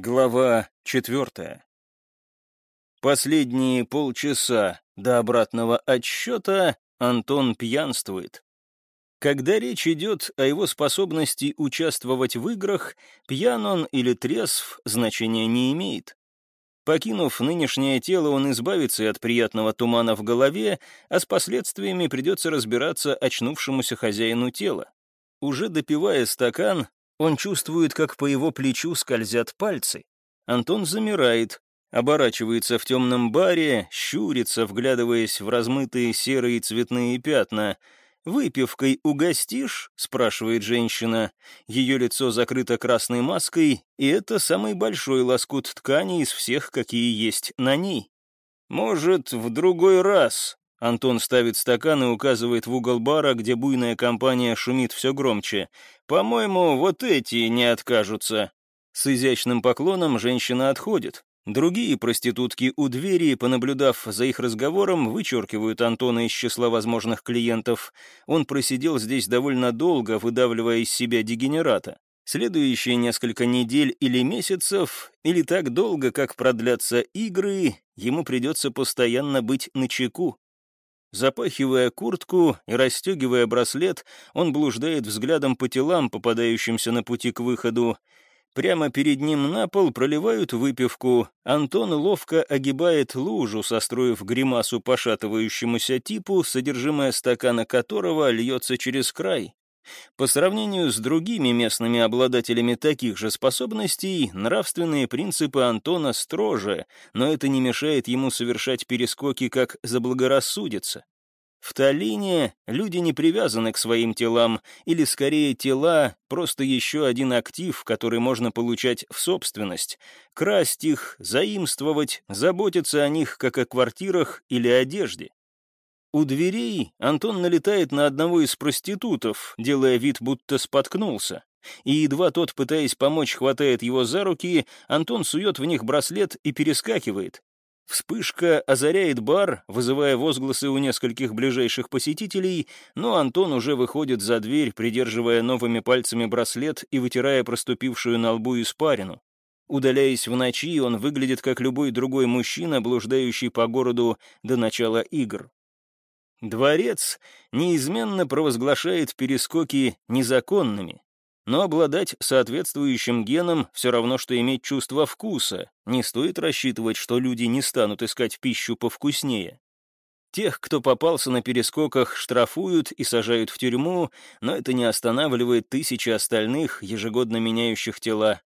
Глава четвертая. Последние полчаса до обратного отсчета Антон пьянствует. Когда речь идет о его способности участвовать в играх, пьян он или трезв значения не имеет. Покинув нынешнее тело, он избавится от приятного тумана в голове, а с последствиями придется разбираться очнувшемуся хозяину тела. Уже допивая стакан, он чувствует, как по его плечу скользят пальцы. Антон замирает, оборачивается в темном баре, щурится, вглядываясь в размытые серые цветные пятна. «Выпивкой угостишь?» — спрашивает женщина. Ее лицо закрыто красной маской, и это самый большой лоскут ткани из всех, какие есть на ней. «Может, в другой раз?» Антон ставит стакан и указывает в угол бара, где буйная компания шумит все громче. «По-моему, вот эти не откажутся». С изящным поклоном женщина отходит. Другие проститутки у двери, понаблюдав за их разговором, вычеркивают Антона из числа возможных клиентов. Он просидел здесь довольно долго, выдавливая из себя дегенерата. Следующие несколько недель или месяцев, или так долго, как продлятся игры, ему придется постоянно быть начеку. Запахивая куртку и расстегивая браслет, он блуждает взглядом по телам, попадающимся на пути к выходу. Прямо перед ним на пол проливают выпивку. Антон ловко огибает лужу, состроив гримасу пошатывающемуся типу, содержимое стакана которого льется через край. По сравнению с другими местными обладателями таких же способностей, нравственные принципы Антона строже, но это не мешает ему совершать перескоки, как заблагорассудится. В Таллине люди не привязаны к своим телам, или скорее тела — просто еще один актив, который можно получать в собственность, красть их, заимствовать, заботиться о них, как о квартирах или одежде. У дверей Антон налетает на одного из проститутов, делая вид, будто споткнулся. И едва тот, пытаясь помочь, хватает его за руки, Антон сует в них браслет и перескакивает. Вспышка озаряет бар, вызывая возгласы у нескольких ближайших посетителей, но Антон уже выходит за дверь, придерживая новыми пальцами браслет и вытирая проступившую на лбу испарину. Удаляясь в ночи, он выглядит как любой другой мужчина, блуждающий по городу до начала игр. Дворец неизменно провозглашает перескоки незаконными, но обладать соответствующим геном все равно, что иметь чувство вкуса. Не стоит рассчитывать, что люди не станут искать пищу повкуснее. Тех, кто попался на перескоках, штрафуют и сажают в тюрьму, но это не останавливает тысячи остальных, ежегодно меняющих тела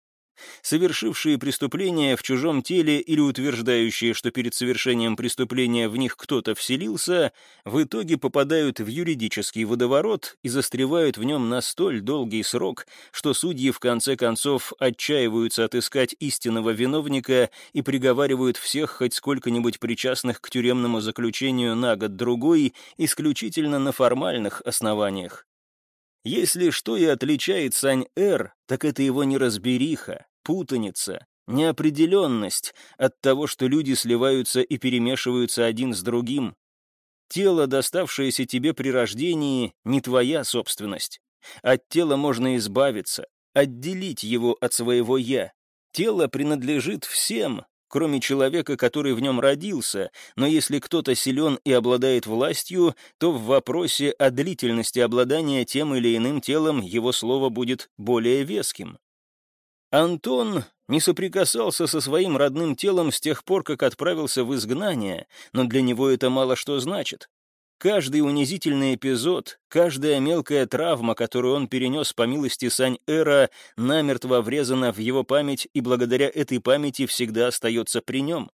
Совершившие преступления в чужом теле или утверждающие, что перед совершением преступления в них кто-то вселился, в итоге попадают в юридический водоворот и застревают в нем на столь долгий срок, что судьи в конце концов отчаиваются отыскать истинного виновника и приговаривают всех хоть сколько-нибудь причастных к тюремному заключению на год-другой исключительно на формальных основаниях. Если что и отличает Сань-Эр, так это его неразбериха, путаница, неопределенность от того, что люди сливаются и перемешиваются один с другим. Тело, доставшееся тебе при рождении, не твоя собственность. От тела можно избавиться, отделить его от своего «я». Тело принадлежит всем, кроме человека, который в нем родился, но если кто-то силен и обладает властью, то в вопросе о длительности обладания тем или иным телом его слово будет более веским. Антон не соприкасался со своим родным телом с тех пор, как отправился в изгнание, но для него это мало что значит. Каждый унизительный эпизод, каждая мелкая травма, которую он перенес по милости Сань-Эра, намертво врезана в его память и благодаря этой памяти всегда остается при нем.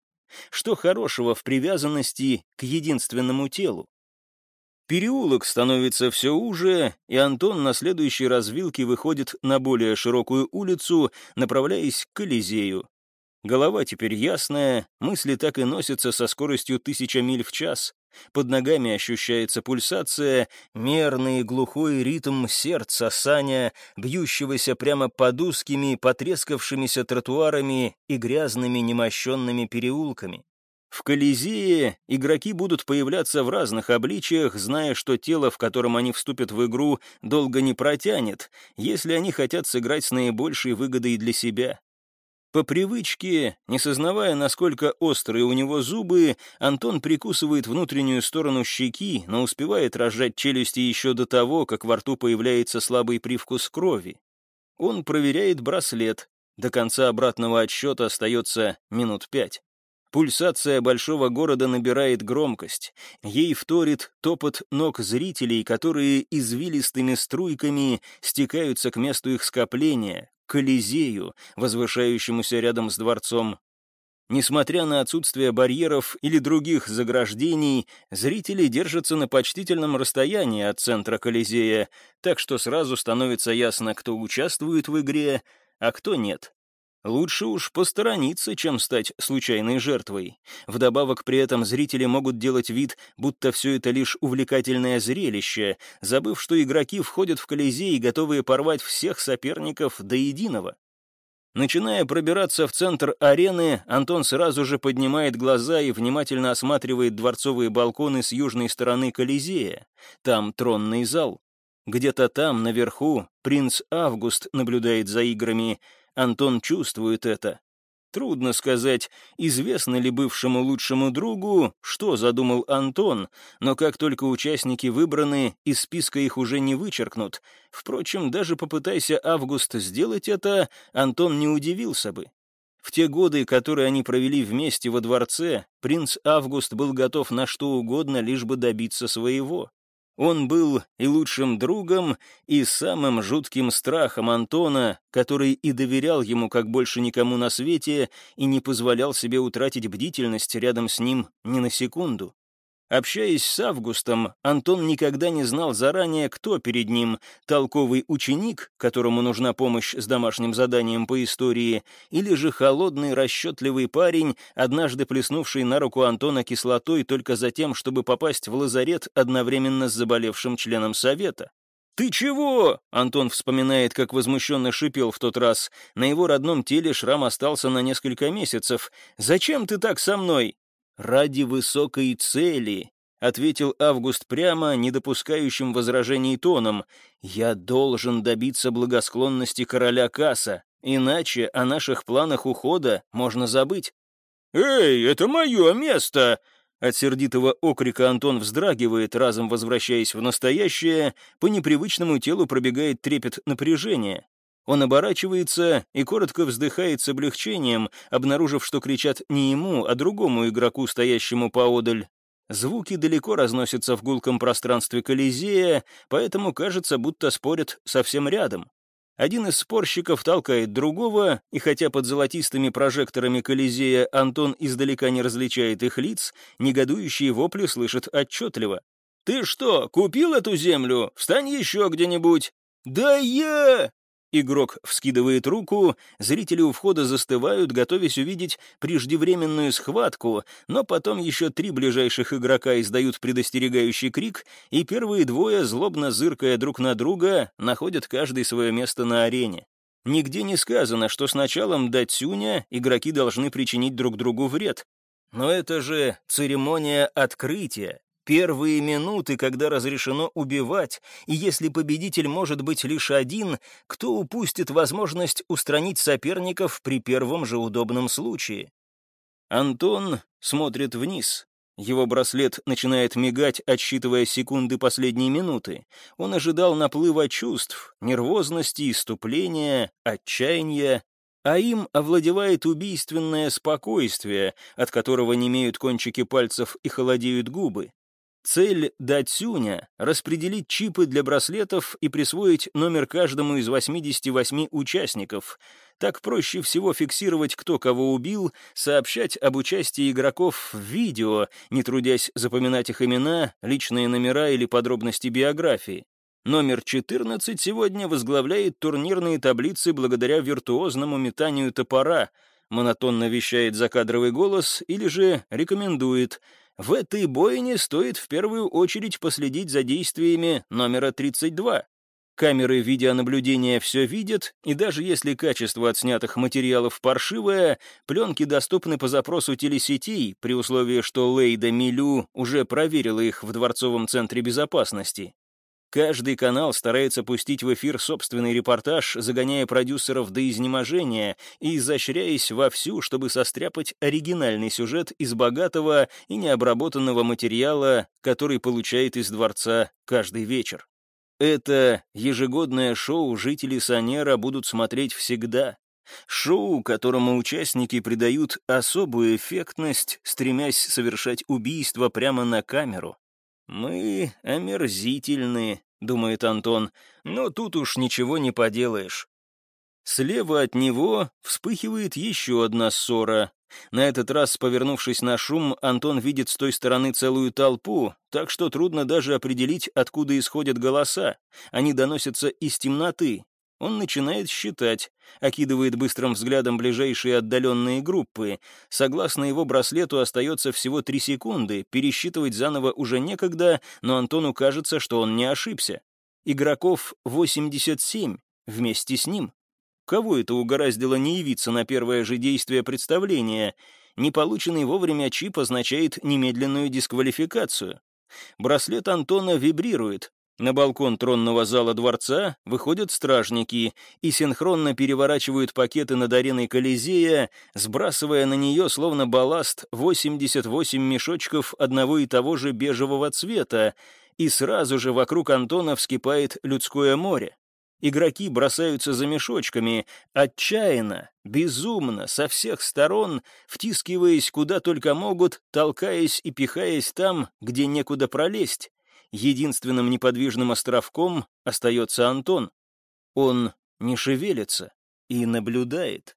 Что хорошего в привязанности к единственному телу? Переулок становится все уже, и Антон на следующей развилке выходит на более широкую улицу, направляясь к Колизею. Голова теперь ясная, мысли так и носятся со скоростью тысяча миль в час. Под ногами ощущается пульсация, мерный глухой ритм сердца Саня, бьющегося прямо под узкими, потрескавшимися тротуарами и грязными немощенными переулками. В Колизее игроки будут появляться в разных обличиях, зная, что тело, в котором они вступят в игру, долго не протянет, если они хотят сыграть с наибольшей выгодой для себя. По привычке, не сознавая, насколько острые у него зубы, Антон прикусывает внутреннюю сторону щеки, но успевает разжать челюсти еще до того, как во рту появляется слабый привкус крови. Он проверяет браслет. До конца обратного отсчета остается минут пять. Пульсация большого города набирает громкость. Ей вторит топот ног зрителей, которые извилистыми струйками стекаются к месту их скопления, Колизею, возвышающемуся рядом с дворцом. Несмотря на отсутствие барьеров или других заграждений, зрители держатся на почтительном расстоянии от центра Колизея, так что сразу становится ясно, кто участвует в игре, а кто нет. Лучше уж посторониться, чем стать случайной жертвой. Вдобавок при этом зрители могут делать вид, будто все это лишь увлекательное зрелище, забыв, что игроки входят в Колизей, готовые порвать всех соперников до единого. Начиная пробираться в центр арены, Антон сразу же поднимает глаза и внимательно осматривает дворцовые балконы с южной стороны Колизея. Там тронный зал. Где-то там, наверху, принц Август наблюдает за играми — Антон чувствует это. Трудно сказать, известно ли бывшему лучшему другу, что задумал Антон, но как только участники выбраны, из списка их уже не вычеркнут. Впрочем, даже попытайся Август сделать это, Антон не удивился бы. В те годы, которые они провели вместе во дворце, принц Август был готов на что угодно, лишь бы добиться своего. Он был и лучшим другом, и самым жутким страхом Антона, который и доверял ему как больше никому на свете и не позволял себе утратить бдительность рядом с ним ни на секунду. Общаясь с Августом, Антон никогда не знал заранее, кто перед ним — толковый ученик, которому нужна помощь с домашним заданием по истории, или же холодный, расчетливый парень, однажды плеснувший на руку Антона кислотой только за тем, чтобы попасть в лазарет одновременно с заболевшим членом совета. «Ты чего?» — Антон вспоминает, как возмущенно шипел в тот раз. На его родном теле шрам остался на несколько месяцев. «Зачем ты так со мной?» «Ради высокой цели», — ответил Август прямо, не допускающим возражений тоном. «Я должен добиться благосклонности короля Касса, иначе о наших планах ухода можно забыть». «Эй, это мое место!» От сердитого окрика Антон вздрагивает, разом возвращаясь в настоящее, по непривычному телу пробегает трепет напряжения. Он оборачивается и коротко вздыхает с облегчением, обнаружив, что кричат не ему, а другому игроку, стоящему поодаль. Звуки далеко разносятся в гулком пространстве Колизея, поэтому кажется, будто спорят совсем рядом. Один из спорщиков толкает другого, и хотя под золотистыми прожекторами Колизея Антон издалека не различает их лиц, негодующие вопли слышит отчетливо. «Ты что, купил эту землю? Встань еще где-нибудь!» «Да я!» Игрок вскидывает руку, зрители у входа застывают, готовясь увидеть преждевременную схватку, но потом еще три ближайших игрока издают предостерегающий крик, и первые двое, злобно зыркая друг на друга, находят каждый свое место на арене. Нигде не сказано, что с началом Датсюня игроки должны причинить друг другу вред. Но это же церемония открытия, Первые минуты, когда разрешено убивать, и если победитель может быть лишь один, кто упустит возможность устранить соперников при первом же удобном случае? Антон смотрит вниз. Его браслет начинает мигать, отсчитывая секунды последней минуты. Он ожидал наплыва чувств, нервозности, иступления, отчаяния, а им овладевает убийственное спокойствие, от которого не имеют кончики пальцев и холодеют губы. Цель Датсюня — распределить чипы для браслетов и присвоить номер каждому из 88 участников. Так проще всего фиксировать, кто кого убил, сообщать об участии игроков в видео, не трудясь запоминать их имена, личные номера или подробности биографии. Номер 14 сегодня возглавляет турнирные таблицы благодаря виртуозному метанию топора, монотонно вещает закадровый голос или же рекомендует — в этой бойне стоит в первую очередь последить за действиями номера 32. Камеры видеонаблюдения все видят, и даже если качество отснятых материалов паршивое, пленки доступны по запросу телесетей, при условии, что Лейда Милю уже проверила их в Дворцовом центре безопасности. Каждый канал старается пустить в эфир собственный репортаж, загоняя продюсеров до изнеможения и изощряясь вовсю, чтобы состряпать оригинальный сюжет из богатого и необработанного материала, который получает из дворца каждый вечер. Это ежегодное шоу жители Санера будут смотреть всегда. Шоу, которому участники придают особую эффектность, стремясь совершать убийство прямо на камеру. «Мы омерзительны», — думает Антон, — «но тут уж ничего не поделаешь». Слева от него вспыхивает еще одна ссора. На этот раз, повернувшись на шум, Антон видит с той стороны целую толпу, так что трудно даже определить, откуда исходят голоса. Они доносятся из темноты, он начинает считать, окидывает быстрым взглядом ближайшие отдаленные группы. Согласно его браслету остается всего три секунды, пересчитывать заново уже некогда, но Антону кажется, что он не ошибся. Игроков 87 вместе с ним. Кого это угораздило не явиться на первое же действие представления? Неполученный вовремя чип означает немедленную дисквалификацию. Браслет Антона вибрирует, на балкон тронного зала дворца выходят стражники и синхронно переворачивают пакеты над ареной Колизея, сбрасывая на нее, словно балласт, 88 мешочков одного и того же бежевого цвета, и сразу же вокруг Антона вскипает людское море. Игроки бросаются за мешочками, отчаянно, безумно, со всех сторон, втискиваясь куда только могут, толкаясь и пихаясь там, где некуда пролезть. Единственным неподвижным островком остается Антон. Он не шевелится и наблюдает.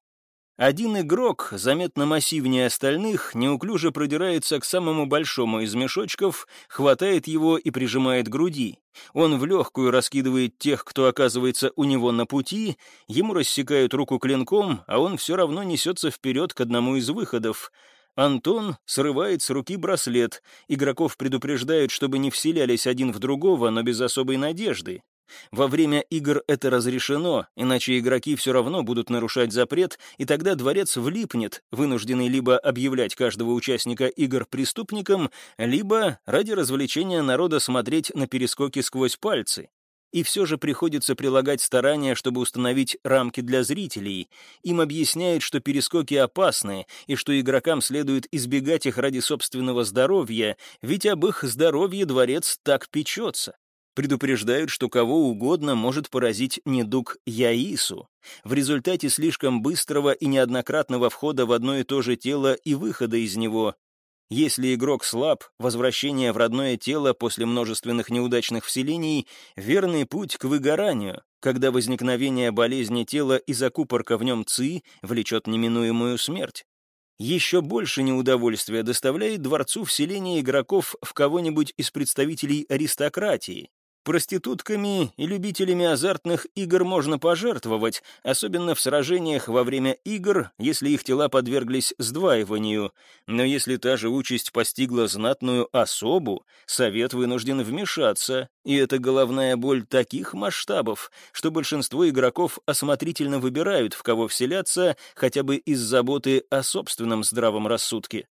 Один игрок, заметно массивнее остальных, неуклюже продирается к самому большому из мешочков, хватает его и прижимает к груди. Он в легкую раскидывает тех, кто оказывается у него на пути, ему рассекают руку клинком, а он все равно несется вперед к одному из выходов — Антон срывает с руки браслет. Игроков предупреждают, чтобы не вселялись один в другого, но без особой надежды. Во время игр это разрешено, иначе игроки все равно будут нарушать запрет, и тогда дворец влипнет, вынужденный либо объявлять каждого участника игр преступником, либо ради развлечения народа смотреть на перескоки сквозь пальцы и все же приходится прилагать старания, чтобы установить рамки для зрителей. Им объясняют, что перескоки опасны, и что игрокам следует избегать их ради собственного здоровья, ведь об их здоровье дворец так печется. Предупреждают, что кого угодно может поразить недуг Яису. В результате слишком быстрого и неоднократного входа в одно и то же тело и выхода из него, если игрок слаб, возвращение в родное тело после множественных неудачных вселений — верный путь к выгоранию, когда возникновение болезни тела и закупорка в нем ЦИ влечет неминуемую смерть. Еще больше неудовольствия доставляет дворцу вселение игроков в кого-нибудь из представителей аристократии, Проститутками и любителями азартных игр можно пожертвовать, особенно в сражениях во время игр, если их тела подверглись сдваиванию. Но если та же участь постигла знатную особу, совет вынужден вмешаться, и это головная боль таких масштабов, что большинство игроков осмотрительно выбирают, в кого вселяться, хотя бы из заботы о собственном здравом рассудке.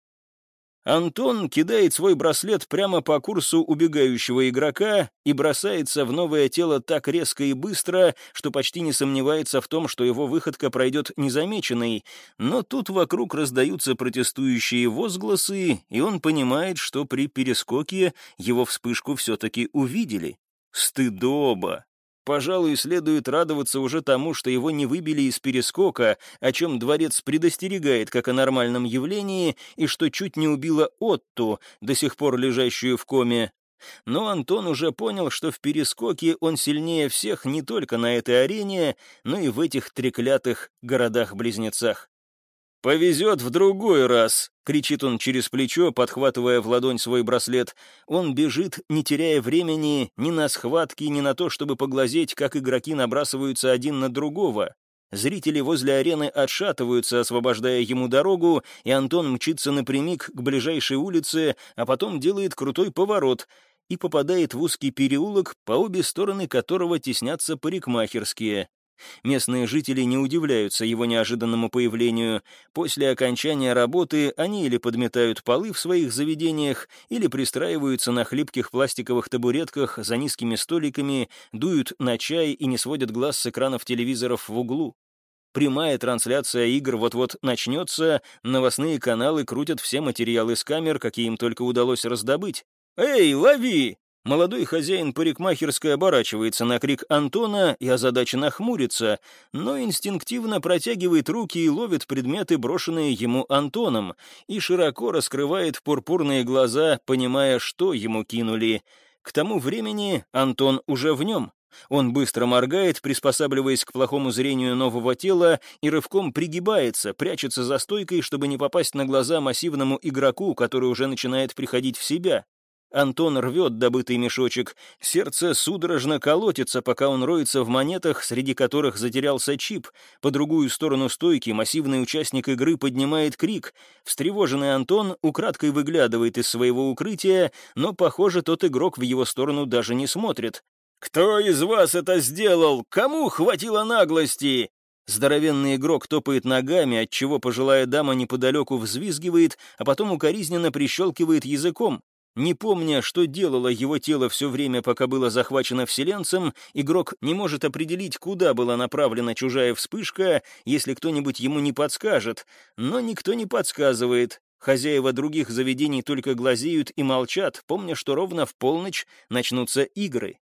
Антон кидает свой браслет прямо по курсу убегающего игрока и бросается в новое тело так резко и быстро, что почти не сомневается в том, что его выходка пройдет незамеченной, но тут вокруг раздаются протестующие возгласы, и он понимает, что при перескоке его вспышку все-таки увидели. Стыдоба! Пожалуй, следует радоваться уже тому, что его не выбили из перескока, о чем дворец предостерегает как о нормальном явлении, и что чуть не убило Отту, до сих пор лежащую в коме. Но Антон уже понял, что в перескоке он сильнее всех не только на этой арене, но и в этих треклятых городах-близнецах. «Повезет в другой раз!» — кричит он через плечо, подхватывая в ладонь свой браслет. Он бежит, не теряя времени ни на схватки, ни на то, чтобы поглазеть, как игроки набрасываются один на другого. Зрители возле арены отшатываются, освобождая ему дорогу, и Антон мчится напрямик к ближайшей улице, а потом делает крутой поворот и попадает в узкий переулок, по обе стороны которого теснятся парикмахерские. Местные жители не удивляются его неожиданному появлению. После окончания работы они или подметают полы в своих заведениях, или пристраиваются на хлипких пластиковых табуретках за низкими столиками, дуют на чай и не сводят глаз с экранов телевизоров в углу. Прямая трансляция игр вот-вот начнется, новостные каналы крутят все материалы с камер, какие им только удалось раздобыть. «Эй, лови!» Молодой хозяин парикмахерской оборачивается на крик Антона и озадаченно хмурится, но инстинктивно протягивает руки и ловит предметы, брошенные ему Антоном, и широко раскрывает пурпурные глаза, понимая, что ему кинули. К тому времени Антон уже в нем. Он быстро моргает, приспосабливаясь к плохому зрению нового тела, и рывком пригибается, прячется за стойкой, чтобы не попасть на глаза массивному игроку, который уже начинает приходить в себя. Антон рвет добытый мешочек. Сердце судорожно колотится, пока он роется в монетах, среди которых затерялся чип. По другую сторону стойки массивный участник игры поднимает крик. Встревоженный Антон украдкой выглядывает из своего укрытия, но, похоже, тот игрок в его сторону даже не смотрит. «Кто из вас это сделал? Кому хватило наглости?» Здоровенный игрок топает ногами, отчего пожилая дама неподалеку взвизгивает, а потом укоризненно прищелкивает языком. Не помня, что делало его тело все время, пока было захвачено вселенцем, игрок не может определить, куда была направлена чужая вспышка, если кто-нибудь ему не подскажет. Но никто не подсказывает. Хозяева других заведений только глазеют и молчат, помня, что ровно в полночь начнутся игры.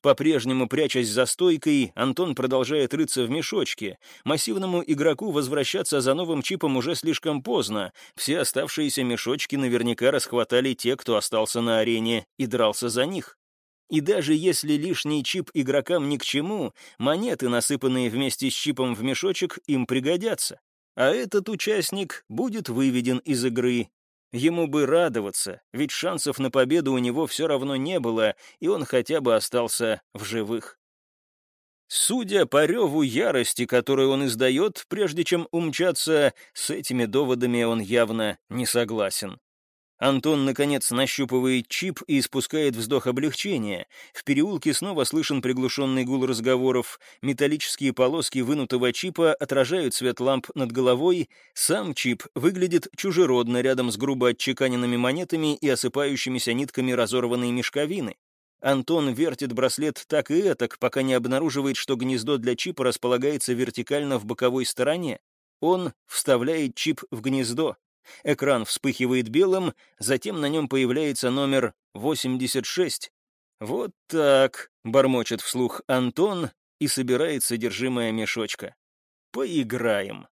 По-прежнему, прячась за стойкой, Антон продолжает рыться в мешочке. Массивному игроку возвращаться за новым чипом уже слишком поздно. Все оставшиеся мешочки наверняка расхватали те, кто остался на арене, и дрался за них. И даже если лишний чип игрокам ни к чему, монеты, насыпанные вместе с чипом в мешочек, им пригодятся. А этот участник будет выведен из игры, Ему бы радоваться, ведь шансов на победу у него все равно не было, и он хотя бы остался в живых. Судя по реву ярости, которую он издает, прежде чем умчаться, с этими доводами он явно не согласен. Антон, наконец, нащупывает чип и испускает вздох облегчения. В переулке снова слышен приглушенный гул разговоров. Металлические полоски вынутого чипа отражают свет ламп над головой. Сам чип выглядит чужеродно рядом с грубо отчеканенными монетами и осыпающимися нитками разорванной мешковины. Антон вертит браслет так и этак, пока не обнаруживает, что гнездо для чипа располагается вертикально в боковой стороне. Он вставляет чип в гнездо. Экран вспыхивает белым, затем на нем появляется номер 86. «Вот так», — бормочет вслух Антон и собирает содержимое мешочка. «Поиграем».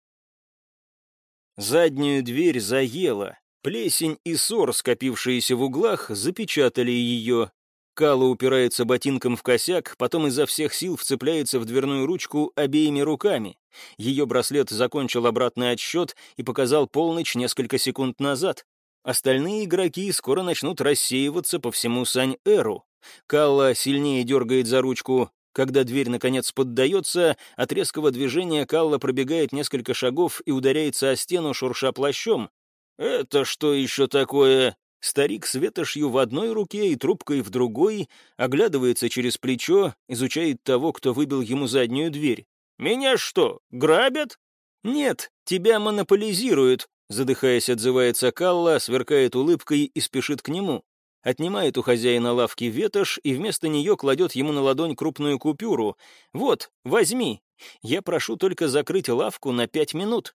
Заднюю дверь заело. Плесень и сор, скопившиеся в углах, запечатали ее, Кала упирается ботинком в косяк, потом изо всех сил вцепляется в дверную ручку обеими руками. Ее браслет закончил обратный отсчет и показал полночь несколько секунд назад. Остальные игроки скоро начнут рассеиваться по всему Сань-Эру. Калла сильнее дергает за ручку. Когда дверь, наконец, поддается, от резкого движения Калла пробегает несколько шагов и ударяется о стену, шурша плащом. «Это что еще такое?» Старик с ветошью в одной руке и трубкой в другой оглядывается через плечо, изучает того, кто выбил ему заднюю дверь. «Меня что, грабят?» «Нет, тебя монополизируют», — задыхаясь, отзывается Калла, сверкает улыбкой и спешит к нему. Отнимает у хозяина лавки ветошь и вместо нее кладет ему на ладонь крупную купюру. «Вот, возьми. Я прошу только закрыть лавку на пять минут».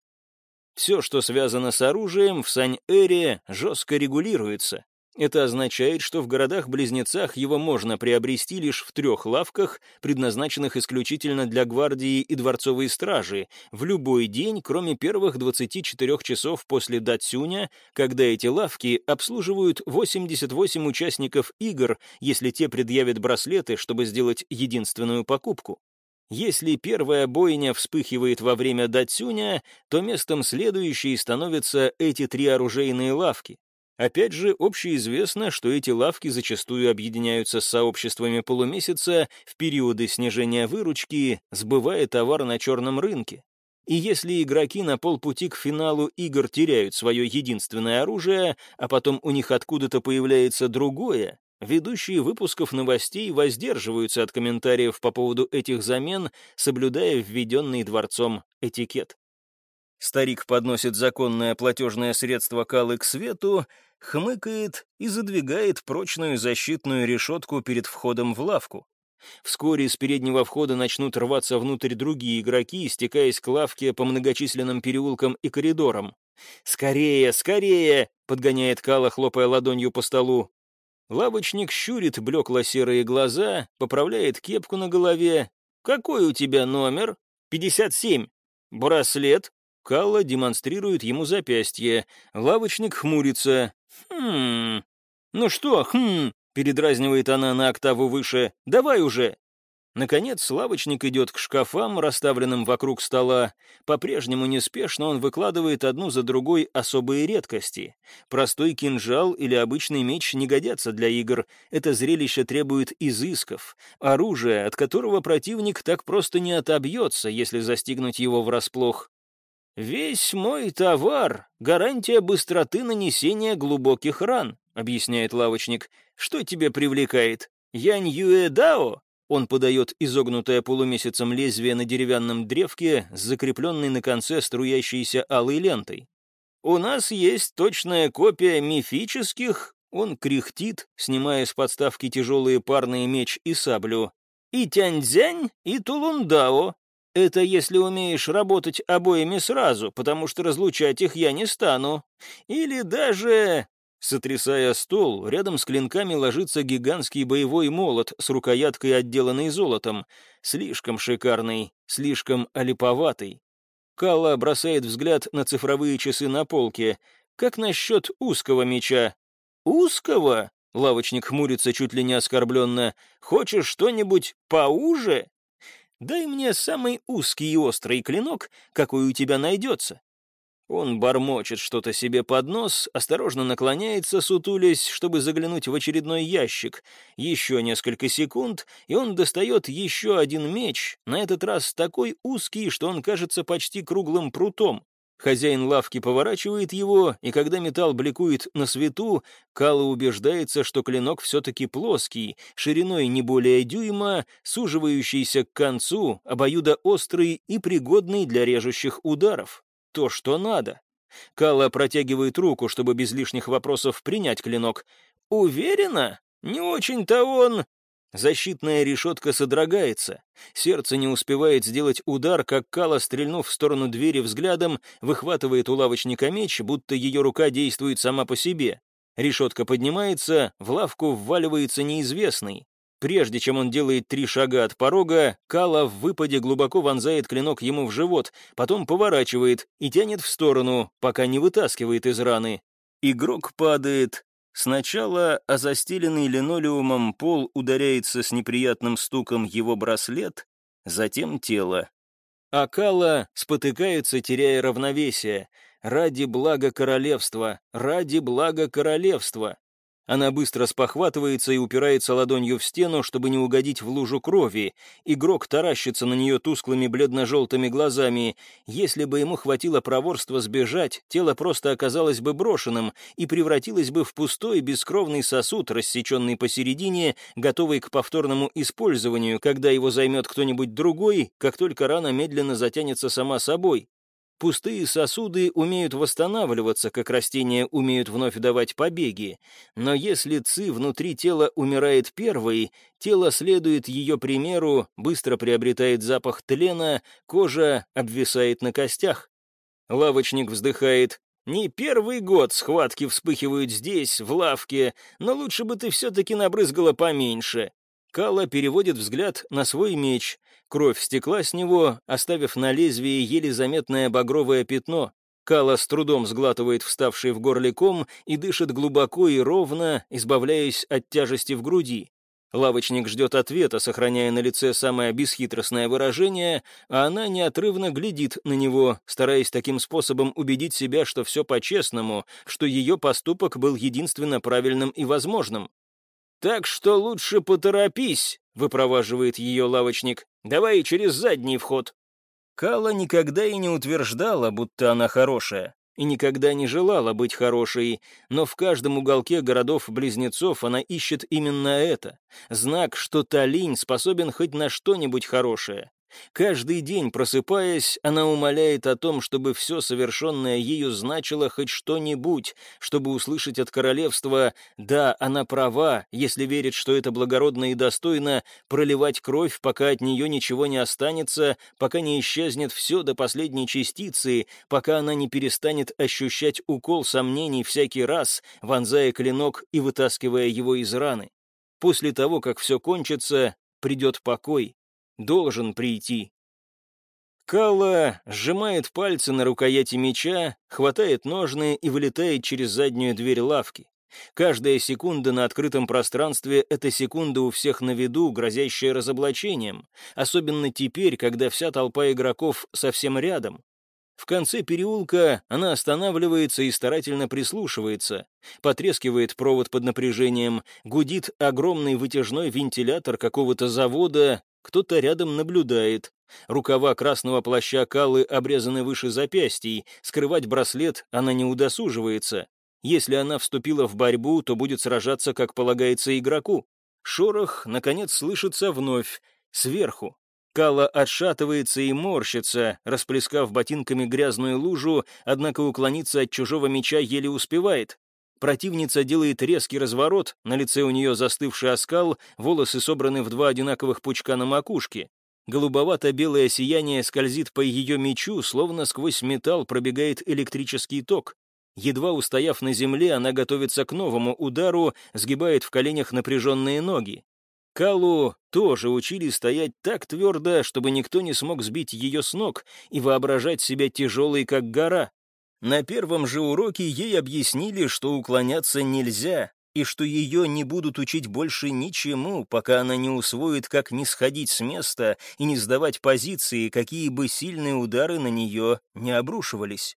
Все, что связано с оружием, в Сань-Эре жестко регулируется. Это означает, что в городах-близнецах его можно приобрести лишь в трех лавках, предназначенных исключительно для гвардии и дворцовой стражи, в любой день, кроме первых 24 часов после Датсюня, когда эти лавки обслуживают 88 участников игр, если те предъявят браслеты, чтобы сделать единственную покупку. Если первая бойня вспыхивает во время датсюня, то местом следующей становятся эти три оружейные лавки. Опять же, общеизвестно, что эти лавки зачастую объединяются с сообществами полумесяца в периоды снижения выручки, сбывая товар на черном рынке. И если игроки на полпути к финалу игр теряют свое единственное оружие, а потом у них откуда-то появляется другое, ведущие выпусков новостей воздерживаются от комментариев по поводу этих замен, соблюдая введенный дворцом этикет. Старик подносит законное платежное средство Калы к свету, хмыкает и задвигает прочную защитную решетку перед входом в лавку. Вскоре с переднего входа начнут рваться внутрь другие игроки, стекаясь к лавке по многочисленным переулкам и коридорам. «Скорее, скорее!» — подгоняет Кала, хлопая ладонью по столу. Лавочник щурит блекло-серые глаза, поправляет кепку на голове. «Какой у тебя номер?» «Пятьдесят семь». «Браслет?» Калла демонстрирует ему запястье. Лавочник хмурится. «Хм... Ну что, хм...» — передразнивает она на октаву выше. «Давай уже!» Наконец, лавочник идет к шкафам, расставленным вокруг стола. По-прежнему неспешно он выкладывает одну за другой особые редкости. Простой кинжал или обычный меч не годятся для игр. Это зрелище требует изысков. Оружие, от которого противник так просто не отобьется, если застигнуть его врасплох. «Весь мой товар — гарантия быстроты нанесения глубоких ран», — объясняет лавочник. «Что тебе привлекает? Янь Юэ Дао?» Он подает изогнутое полумесяцем лезвие на деревянном древке с закрепленной на конце струящейся алой лентой. «У нас есть точная копия мифических...» Он кряхтит, снимая с подставки тяжелые парные меч и саблю. «И Тяньцзянь, и Тулундао, это если умеешь работать обоими сразу, потому что разлучать их я не стану. Или даже...» Сотрясая стол, рядом с клинками ложится гигантский боевой молот с рукояткой, отделанной золотом. Слишком шикарный, слишком олиповатый. Калла бросает взгляд на цифровые часы на полке. «Как насчет узкого меча?» «Узкого?» — лавочник хмурится чуть ли не оскорбленно. «Хочешь что-нибудь поуже?» Дай мне самый узкий и острый клинок, какой у тебя найдется». Он бормочет что-то себе под нос, осторожно наклоняется, сутулясь, чтобы заглянуть в очередной ящик. Еще несколько секунд, и он достает еще один меч, на этот раз такой узкий, что он кажется почти круглым прутом. Хозяин лавки поворачивает его, и когда металл бликует на свету, Кала убеждается, что клинок все-таки плоский, шириной не более дюйма, суживающийся к концу, обоюдоострый и пригодный для режущих ударов. То, что надо. Кала протягивает руку, чтобы без лишних вопросов принять клинок. «Уверена? Не очень-то он...» Защитная решетка содрогается. Сердце не успевает сделать удар, как Кала, стрельнув в сторону двери взглядом, выхватывает у лавочника меч, будто ее рука действует сама по себе. Решетка поднимается, в лавку вваливается неизвестный. Прежде чем он делает три шага от порога, Кала в выпаде глубоко вонзает клинок ему в живот, потом поворачивает и тянет в сторону, пока не вытаскивает из раны. Игрок падает, Сначала о застеленный линолеумом пол ударяется с неприятным стуком его браслет, затем тело. Акала спотыкается, теряя равновесие. «Ради блага королевства! Ради блага королевства!» Она быстро спохватывается и упирается ладонью в стену, чтобы не угодить в лужу крови. Игрок таращится на нее тусклыми бледно-желтыми глазами. Если бы ему хватило проворства сбежать, тело просто оказалось бы брошенным и превратилось бы в пустой бескровный сосуд, рассеченный посередине, готовый к повторному использованию, когда его займет кто-нибудь другой, как только рана медленно затянется сама собой. Пустые сосуды умеют восстанавливаться, как растения умеют вновь давать побеги. Но если ци внутри тела умирает первой, тело следует ее примеру, быстро приобретает запах тлена, кожа обвисает на костях. Лавочник вздыхает. «Не первый год схватки вспыхивают здесь, в лавке, но лучше бы ты все-таки набрызгала поменьше. Кала переводит взгляд на свой меч. Кровь стекла с него, оставив на лезвии еле заметное багровое пятно. Кала с трудом сглатывает вставший в горле ком и дышит глубоко и ровно, избавляясь от тяжести в груди. Лавочник ждет ответа, сохраняя на лице самое бесхитростное выражение, а она неотрывно глядит на него, стараясь таким способом убедить себя, что все по-честному, что ее поступок был единственно правильным и возможным. «Так что лучше поторопись», — выпроваживает ее лавочник. «Давай через задний вход». Кала никогда и не утверждала, будто она хорошая. и никогда не желала быть хорошей, но в каждом уголке городов-близнецов она ищет именно это — знак, что Талинь способен хоть на что-нибудь хорошее. Каждый день, просыпаясь, она умоляет о том, чтобы все совершенное ею значило хоть что-нибудь, чтобы услышать от королевства «да, она права», если верит, что это благородно и достойно, проливать кровь, пока от нее ничего не останется, пока не исчезнет все до последней частицы, пока она не перестанет ощущать укол сомнений всякий раз, вонзая клинок и вытаскивая его из раны. После того, как все кончится, придет покой, должен прийти. Калла сжимает пальцы на рукояти меча, хватает ножны и вылетает через заднюю дверь лавки. Каждая секунда на открытом пространстве — это секунда у всех на виду, грозящая разоблачением, особенно теперь, когда вся толпа игроков совсем рядом. В конце переулка она останавливается и старательно прислушивается. Потрескивает провод под напряжением, гудит огромный вытяжной вентилятор какого-то завода, кто-то рядом наблюдает. Рукава красного плаща Калы обрезаны выше запястий, скрывать браслет она не удосуживается. Если она вступила в борьбу, то будет сражаться, как полагается игроку. Шорох, наконец, слышится вновь, сверху. Кала отшатывается и морщится, расплескав ботинками грязную лужу, однако уклониться от чужого меча еле успевает. Противница делает резкий разворот, на лице у нее застывший оскал, волосы собраны в два одинаковых пучка на макушке. Голубовато-белое сияние скользит по ее мечу, словно сквозь металл пробегает электрический ток. Едва устояв на земле, она готовится к новому удару, сгибает в коленях напряженные ноги. Калу тоже учили стоять так твердо, чтобы никто не смог сбить ее с ног и воображать себя тяжелой, как гора. На первом же уроке ей объяснили, что уклоняться нельзя, и что ее не будут учить больше ничему, пока она не усвоит, как не сходить с места и не сдавать позиции, какие бы сильные удары на нее не обрушивались.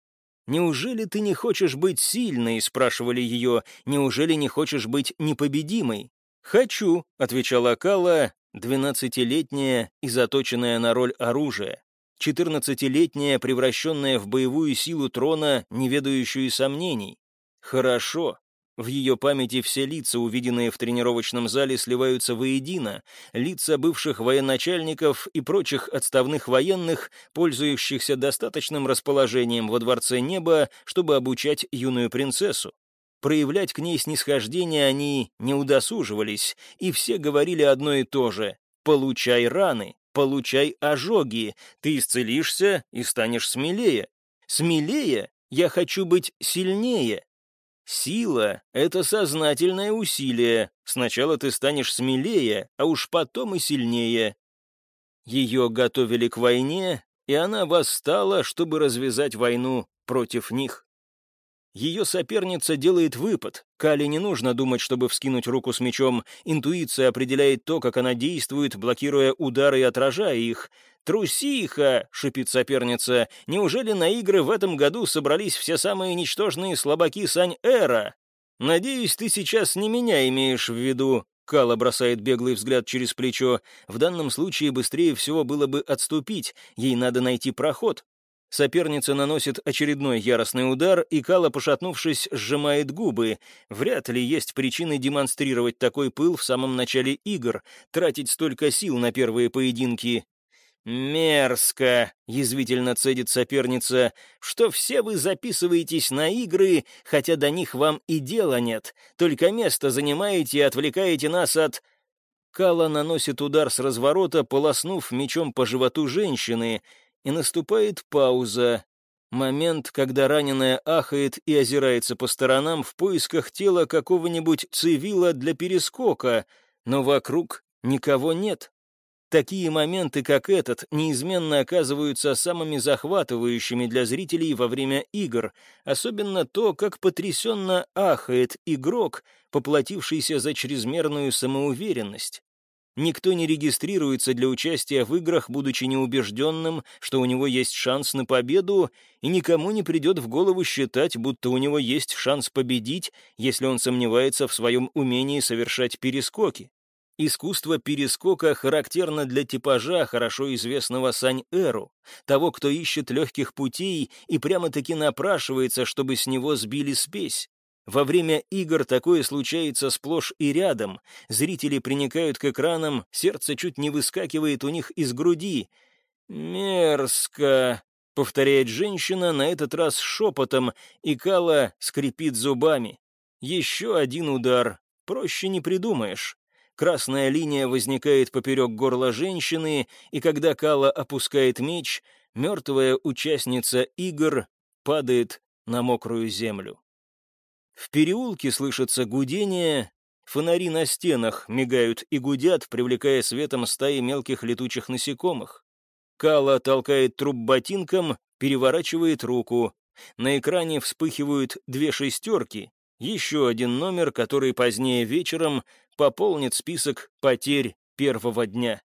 «Неужели ты не хочешь быть сильной?» — спрашивали ее. «Неужели не хочешь быть непобедимой?» «Хочу», — отвечала Кала, двенадцатилетняя и заточенная на роль оружия. Четырнадцатилетняя, превращенная в боевую силу трона, не ведающую сомнений. Хорошо. В ее памяти все лица, увиденные в тренировочном зале, сливаются воедино. Лица бывших военачальников и прочих отставных военных, пользующихся достаточным расположением во Дворце Неба, чтобы обучать юную принцессу. Проявлять к ней снисхождение они не удосуживались, и все говорили одно и то же — «получай раны» получай ожоги, ты исцелишься и станешь смелее. Смелее? Я хочу быть сильнее. Сила — это сознательное усилие. Сначала ты станешь смелее, а уж потом и сильнее. Ее готовили к войне, и она восстала, чтобы развязать войну против них. Ее соперница делает выпад. Кали не нужно думать, чтобы вскинуть руку с мечом. Интуиция определяет то, как она действует, блокируя удары и отражая их. «Трусиха!» — шипит соперница. «Неужели на игры в этом году собрались все самые ничтожные слабаки Сань-Эра? Надеюсь, ты сейчас не меня имеешь в виду». Кала бросает беглый взгляд через плечо. В данном случае быстрее всего было бы отступить. Ей надо найти проход. Соперница наносит очередной яростный удар, и Кала, пошатнувшись, сжимает губы. Вряд ли есть причины демонстрировать такой пыл в самом начале игр, тратить столько сил на первые поединки. «Мерзко!» — язвительно цедит соперница, «что все вы записываетесь на игры, хотя до них вам и дела нет, только место занимаете и отвлекаете нас от...» Кала наносит удар с разворота, полоснув мечом по животу женщины — и наступает пауза. Момент, когда раненая ахает и озирается по сторонам в поисках тела какого-нибудь цивила для перескока, но вокруг никого нет. Такие моменты, как этот, неизменно оказываются самыми захватывающими для зрителей во время игр, особенно то, как потрясенно ахает игрок, поплатившийся за чрезмерную самоуверенность. Никто не регистрируется для участия в играх, будучи неубежденным, что у него есть шанс на победу, и никому не придет в голову считать, будто у него есть шанс победить, если он сомневается в своем умении совершать перескоки. Искусство перескока характерно для типажа, хорошо известного Сань-Эру, того, кто ищет легких путей и прямо-таки напрашивается, чтобы с него сбили спесь. Во время игр такое случается сплошь и рядом. Зрители приникают к экранам, сердце чуть не выскакивает у них из груди. «Мерзко», — повторяет женщина, на этот раз шепотом, и Кала скрипит зубами. Еще один удар. Проще не придумаешь. Красная линия возникает поперек горла женщины, и когда Кала опускает меч, мертвая участница игр падает на мокрую землю. В переулке слышится гудение, фонари на стенах мигают и гудят, привлекая светом стаи мелких летучих насекомых. Кала толкает труп ботинком, переворачивает руку. На экране вспыхивают две шестерки, еще один номер, который позднее вечером пополнит список потерь первого дня.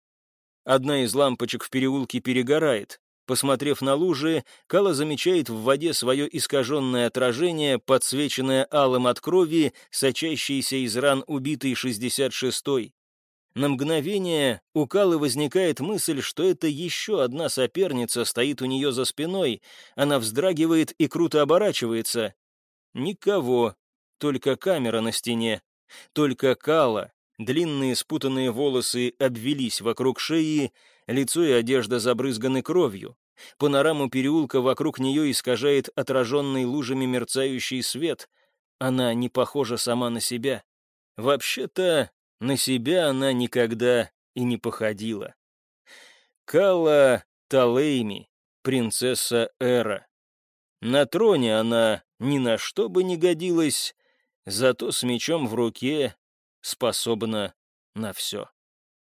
Одна из лампочек в переулке перегорает. Посмотрев на лужи, Кала замечает в воде свое искаженное отражение, подсвеченное алым от крови, сочащейся из ран убитой 66-й. На мгновение у Калы возникает мысль, что это еще одна соперница стоит у нее за спиной. Она вздрагивает и круто оборачивается. Никого, только камера на стене. Только Кала, длинные спутанные волосы обвелись вокруг шеи, лицо и одежда забрызганы кровью. Панораму переулка вокруг нее искажает отраженный лужами мерцающий свет. Она не похожа сама на себя. Вообще-то, на себя она никогда и не походила. Кала Талейми, принцесса Эра. На троне она ни на что бы не годилась, зато с мечом в руке способна на все.